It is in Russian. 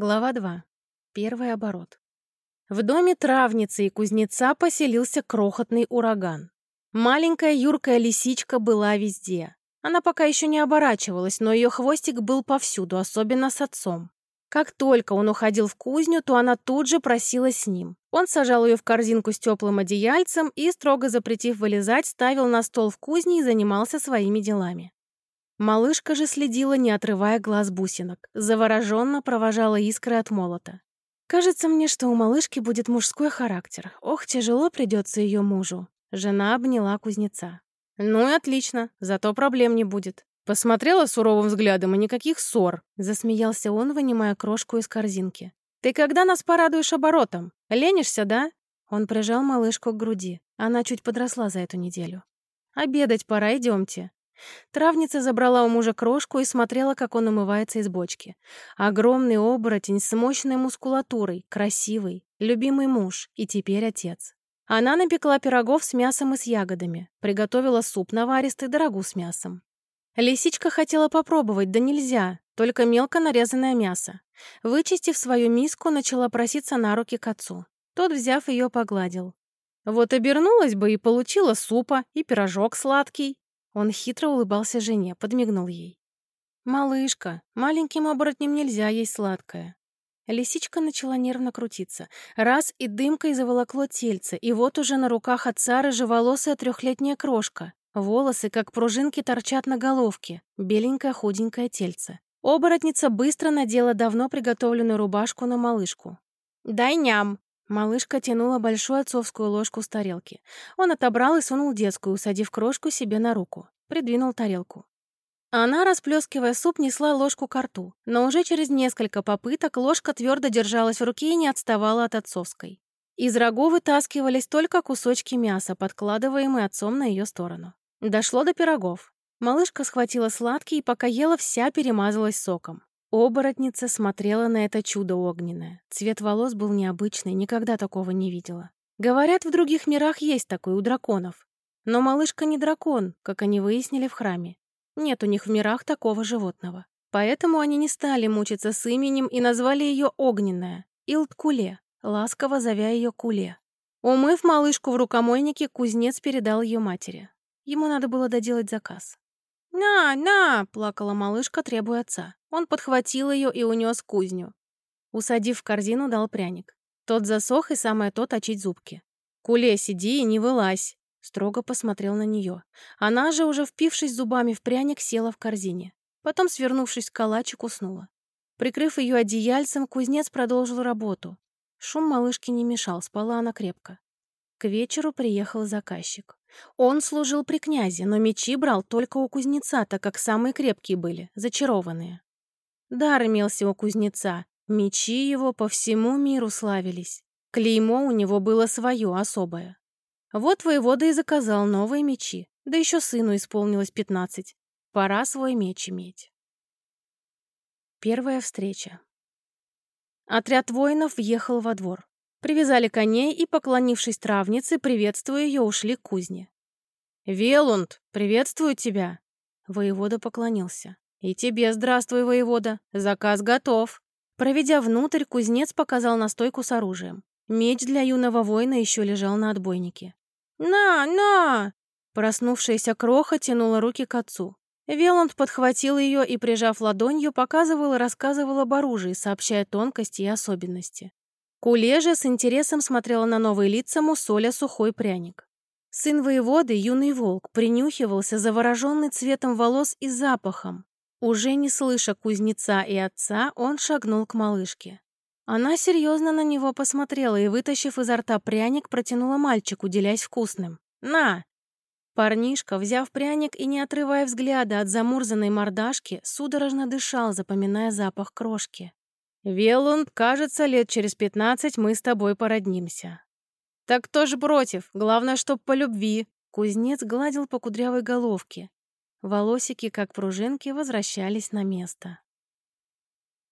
Глава 2. Первый оборот. В доме травницы и кузнеца поселился крохотный ураган. Маленькая юркая лисичка была везде. Она пока еще не оборачивалась, но ее хвостик был повсюду, особенно с отцом. Как только он уходил в кузню, то она тут же просилась с ним. Он сажал ее в корзинку с теплым одеяльцем и, строго запретив вылезать, ставил на стол в кузне и занимался своими делами. Малышка же следила, не отрывая глаз бусинок, завороженно провожала искры от молота. «Кажется мне, что у малышки будет мужской характер. Ох, тяжело придется ее мужу». Жена обняла кузнеца. «Ну и отлично, зато проблем не будет». Посмотрела суровым взглядом и никаких ссор. Засмеялся он, вынимая крошку из корзинки. «Ты когда нас порадуешь оборотом? Ленишься, да?» Он прижал малышку к груди. Она чуть подросла за эту неделю. «Обедать пора, идемте. Травница забрала у мужа крошку и смотрела, как он умывается из бочки. Огромный оборотень с мощной мускулатурой, красивый, любимый муж и теперь отец. Она напекла пирогов с мясом и с ягодами, приготовила суп наваристый, дорогу с мясом. Лисичка хотела попробовать, да нельзя, только мелко нарезанное мясо. Вычистив свою миску, начала проситься на руки к отцу. Тот, взяв ее, погладил. Вот обернулась бы и получила супа, и пирожок сладкий. Он хитро улыбался жене, подмигнул ей. «Малышка, маленьким оборотням нельзя есть сладкое». Лисичка начала нервно крутиться. Раз и дымкой заволокло тельце, и вот уже на руках отца рыжеволосая трехлетняя крошка. Волосы, как пружинки, торчат на головке. Беленькое худенькое тельце. Оборотница быстро надела давно приготовленную рубашку на малышку. «Дай ням!» Малышка тянула большую отцовскую ложку с тарелки. Он отобрал и сунул детскую, усадив крошку себе на руку. Придвинул тарелку. Она, расплескивая суп, несла ложку к рту, но уже через несколько попыток ложка твердо держалась в руке и не отставала от отцовской. Из рогов вытаскивались только кусочки мяса, подкладываемые отцом на ее сторону. Дошло до пирогов. Малышка схватила сладкий и пока ела, вся перемазалась соком. Оборотница смотрела на это чудо огненное. Цвет волос был необычный, никогда такого не видела. Говорят, в других мирах есть такой у драконов. Но малышка не дракон, как они выяснили в храме. Нет у них в мирах такого животного. Поэтому они не стали мучиться с именем и назвали ее Огненная, Илткуле, ласково зовя ее Куле. Умыв малышку в рукомойнике, кузнец передал ее матери. Ему надо было доделать заказ. «На, на!» — плакала малышка, требуя отца. Он подхватил ее и унес кузню. Усадив в корзину, дал пряник. Тот засох, и самое то точить зубки. «Куле, сиди и не вылазь!» Строго посмотрел на нее. Она же, уже впившись зубами в пряник, села в корзине. Потом, свернувшись в калачик, уснула. Прикрыв ее одеяльцем, кузнец продолжил работу. Шум малышки не мешал, спала она крепко. К вечеру приехал заказчик. Он служил при князе, но мечи брал только у кузнеца, так как самые крепкие были, зачарованные. Дар имелся у кузнеца, мечи его по всему миру славились. Клеймо у него было свое, особое. Вот воевода и заказал новые мечи, да еще сыну исполнилось пятнадцать. Пора свой меч иметь. Первая встреча. Отряд воинов въехал во двор. Привязали коней и, поклонившись травнице, приветствуя ее, ушли к кузне. «Велунд, приветствую тебя!» Воевода поклонился. «И тебе здравствуй, воевода! Заказ готов!» Проведя внутрь, кузнец показал настойку с оружием. Меч для юного воина еще лежал на отбойнике. «На, на!» Проснувшаяся кроха тянула руки к отцу. Веланд подхватил ее и, прижав ладонью, показывал и рассказывал об оружии, сообщая тонкости и особенности. Куле же с интересом смотрела на новые лица мусоля сухой пряник. Сын воеводы, юный волк, принюхивался завороженный цветом волос и запахом. Уже не слыша кузнеца и отца, он шагнул к малышке. Она серьезно на него посмотрела и, вытащив изо рта пряник, протянула мальчику, делясь вкусным. «На!» Парнишка, взяв пряник и не отрывая взгляда от замурзанной мордашки, судорожно дышал, запоминая запах крошки. «Велунд, кажется, лет через пятнадцать мы с тобой породнимся». «Так кто же против? Главное, чтоб по любви». Кузнец гладил по кудрявой головке. Волосики, как пружинки, возвращались на место.